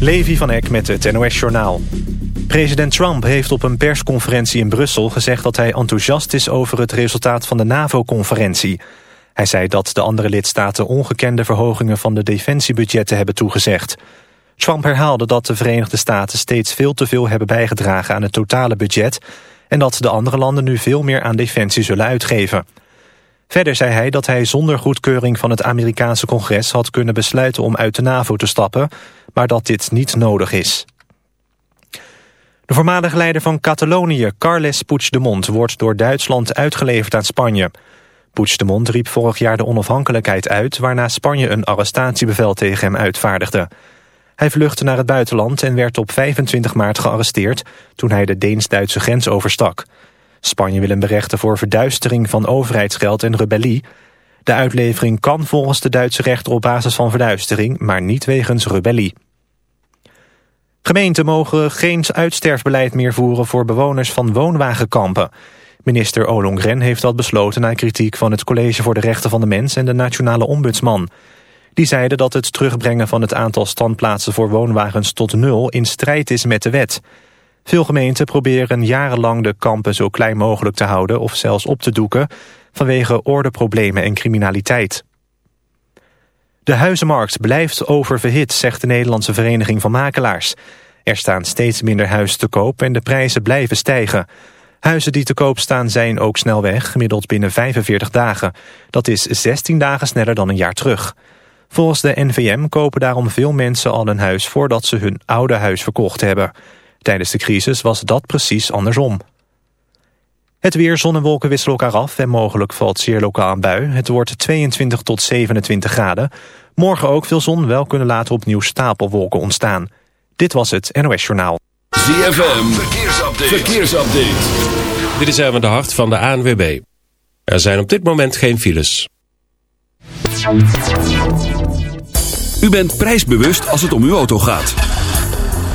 Levi van Eck met het NOS-journaal. President Trump heeft op een persconferentie in Brussel gezegd... dat hij enthousiast is over het resultaat van de NAVO-conferentie. Hij zei dat de andere lidstaten ongekende verhogingen... van de defensiebudgetten hebben toegezegd. Trump herhaalde dat de Verenigde Staten steeds veel te veel hebben bijgedragen... aan het totale budget... en dat de andere landen nu veel meer aan defensie zullen uitgeven... Verder zei hij dat hij zonder goedkeuring van het Amerikaanse congres had kunnen besluiten om uit de NAVO te stappen, maar dat dit niet nodig is. De voormalige leider van Catalonië, Carles Puigdemont, wordt door Duitsland uitgeleverd aan Spanje. Puigdemont riep vorig jaar de onafhankelijkheid uit, waarna Spanje een arrestatiebevel tegen hem uitvaardigde. Hij vluchtte naar het buitenland en werd op 25 maart gearresteerd toen hij de Deens-Duitse grens overstak. Spanje wil hem berechten voor verduistering van overheidsgeld en rebellie. De uitlevering kan volgens de Duitse rechter op basis van verduistering, maar niet wegens rebellie. Gemeenten mogen geen uitsterfbeleid meer voeren voor bewoners van woonwagenkampen. Minister Olongren heeft dat besloten na kritiek van het College voor de Rechten van de Mens en de Nationale Ombudsman. Die zeiden dat het terugbrengen van het aantal standplaatsen voor woonwagens tot nul in strijd is met de wet. Veel gemeenten proberen jarenlang de kampen zo klein mogelijk te houden of zelfs op te doeken vanwege ordeproblemen en criminaliteit. De huizenmarkt blijft oververhit, zegt de Nederlandse Vereniging van Makelaars. Er staan steeds minder huizen te koop en de prijzen blijven stijgen. Huizen die te koop staan zijn ook snel weg, gemiddeld binnen 45 dagen. Dat is 16 dagen sneller dan een jaar terug. Volgens de NVM kopen daarom veel mensen al een huis voordat ze hun oude huis verkocht hebben. Tijdens de crisis was dat precies andersom. Het weer, zon en wolken wisselen elkaar af en mogelijk valt zeer lokaal een bui. Het wordt 22 tot 27 graden. Morgen ook veel zon, wel kunnen later opnieuw stapelwolken ontstaan. Dit was het NOS Journaal. ZFM, verkeersupdate. verkeersupdate. Dit is even de hart van de ANWB. Er zijn op dit moment geen files. U bent prijsbewust als het om uw auto gaat.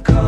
Come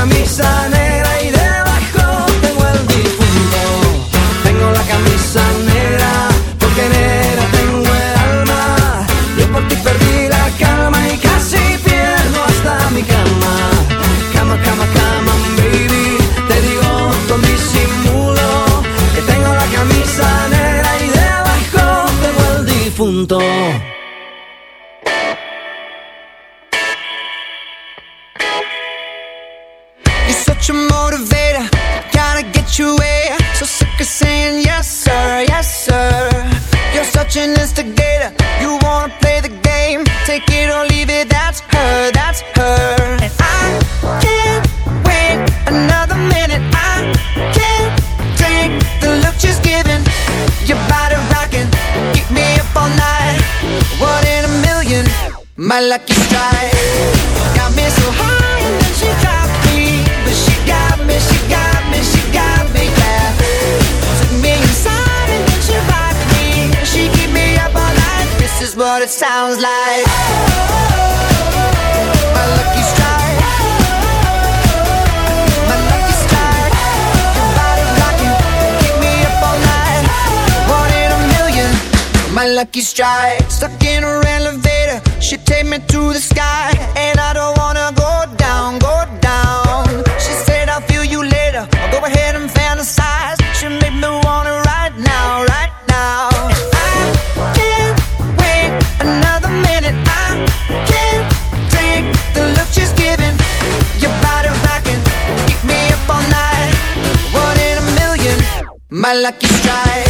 camisa get your way. So sick of saying yes, sir, yes, sir. You're such an instigator. You wanna play the game. Take it or leave it. That's her, that's her. And I can't wait another minute. I can't take the look she's giving. Your body rocking. Keep me up all night. One in a million. My lucky strike. what it sounds like. My lucky strike. My lucky strike. Me up all night. One in a million. My lucky strike. Stuck in her elevator, she take me to the sky, and I don't. I like you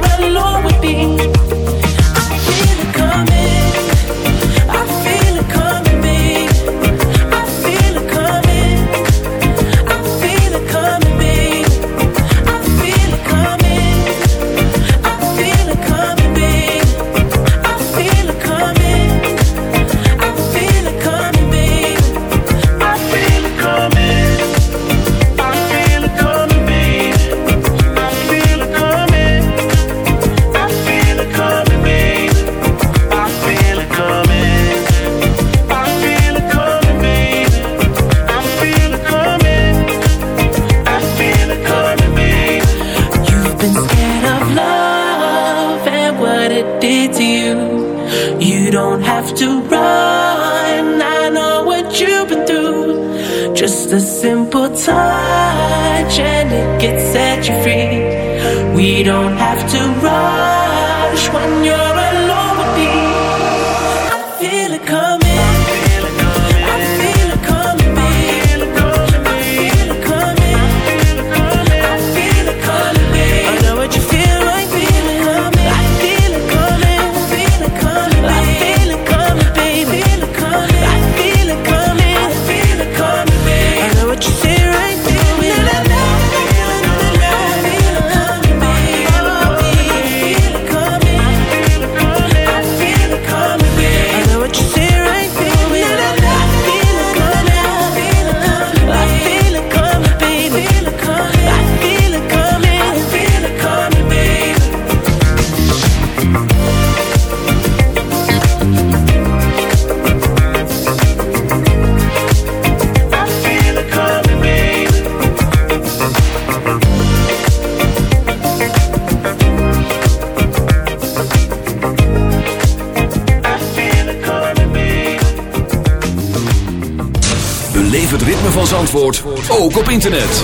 We don't have ook op internet.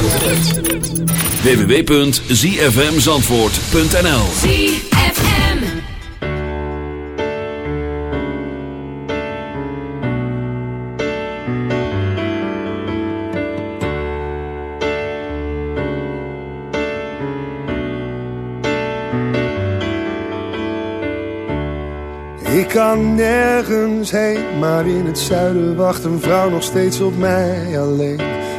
www.zfmzandvoort.nl ZFM. Ik kan nergens heen, maar in het zuiden wacht een vrouw nog steeds op mij alleen.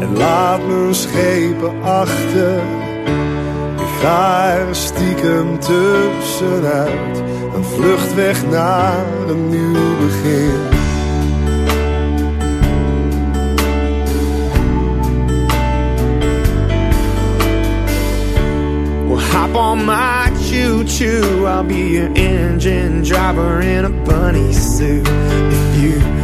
en laat mijn schepen achter. Ik ga er stiekem tussenuit, een vluchtweg naar een nieuw begin. Hop on my choo-choo I'll be your engine driver in a bunny suit If you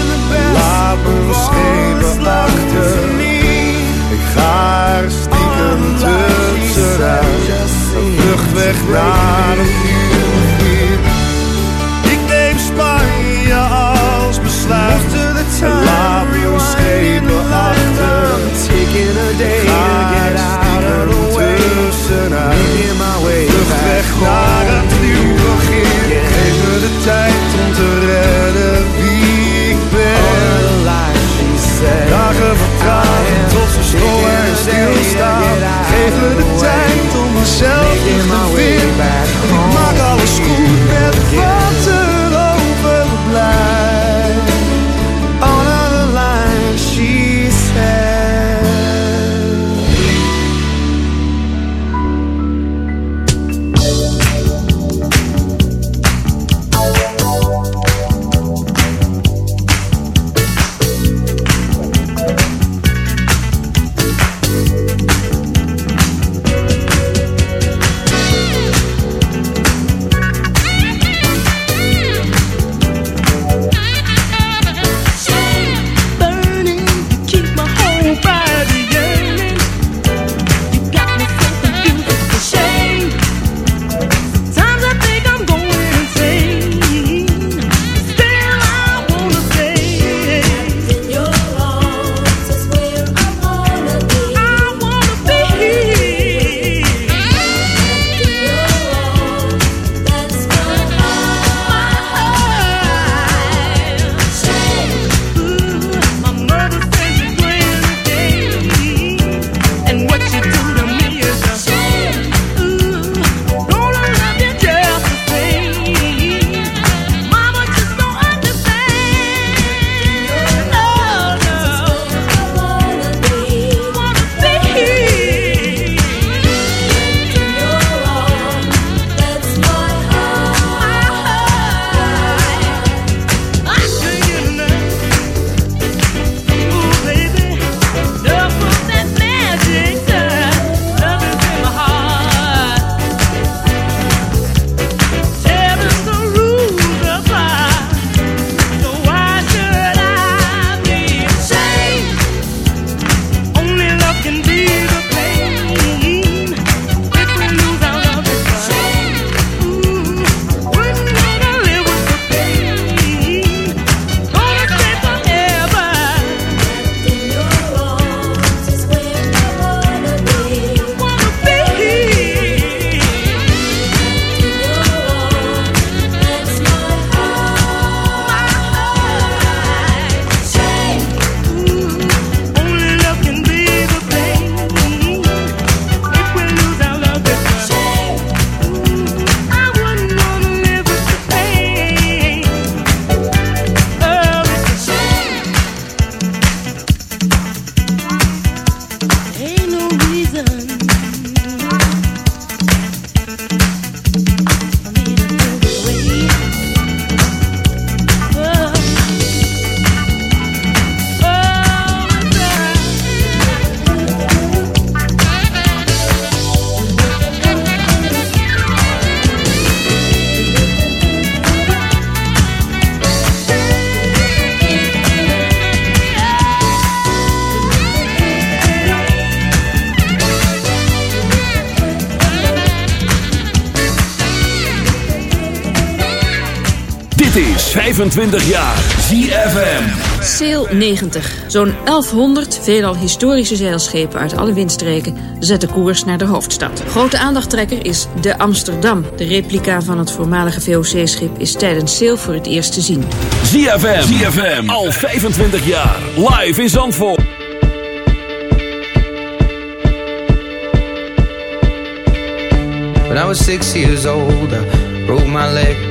Laat me schepen achter. Ik ga er stiekem tussenuit. Een vlucht weg naar een nieuw begin. Ik neem Spanje als besluit. Laat me schepen achter. Taking a day to get out of the way. Making my way Vlucht weg naar een nieuw begin. Geef me de tijd dagen vertragen tot ze stil en stilstaan. Geef me de tijd om mezelf te vinden. Ik maak alles goed met vrouw. 25 jaar. ZFM. Sail 90. Zo'n 1100 veelal historische zeilschepen uit alle windstreken zetten koers naar de hoofdstad. Grote aandachttrekker is de Amsterdam. De replica van het voormalige VOC-schip is tijdens Sail voor het eerst te zien. ZFM. ZFM. Al 25 jaar. Live in Zandvoort. When I was six years old, I broke my leg.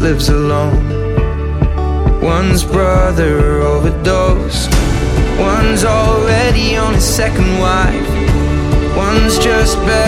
lives alone. One's brother overdosed. One's already on his second wife. One's just barely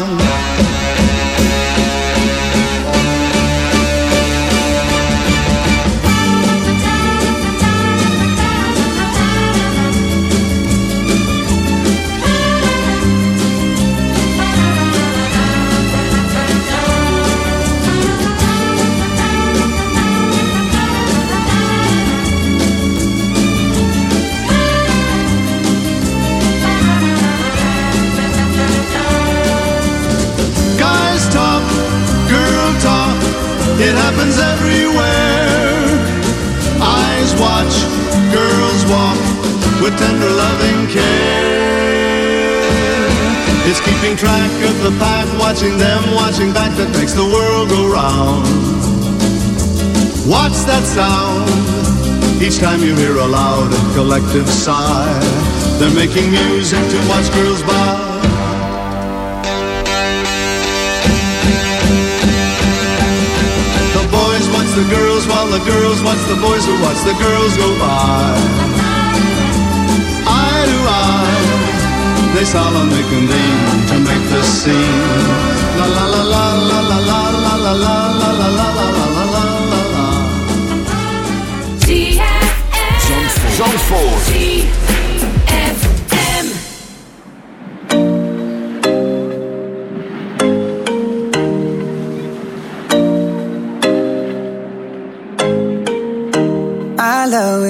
It happens everywhere. Eyes watch, girls walk with tender loving care. It's keeping track of the pack, watching them, watching back that makes the world go round. What's that sound? Each time you hear a loud and collective sigh, they're making music to watch girls by. Boys watch the girls while the girls watch the boys who watch the girls go by. Eye to eye, they solemnly convene to make the scene. La la la la la la la la la la la la la la la la la la. Zandvoort.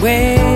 Away.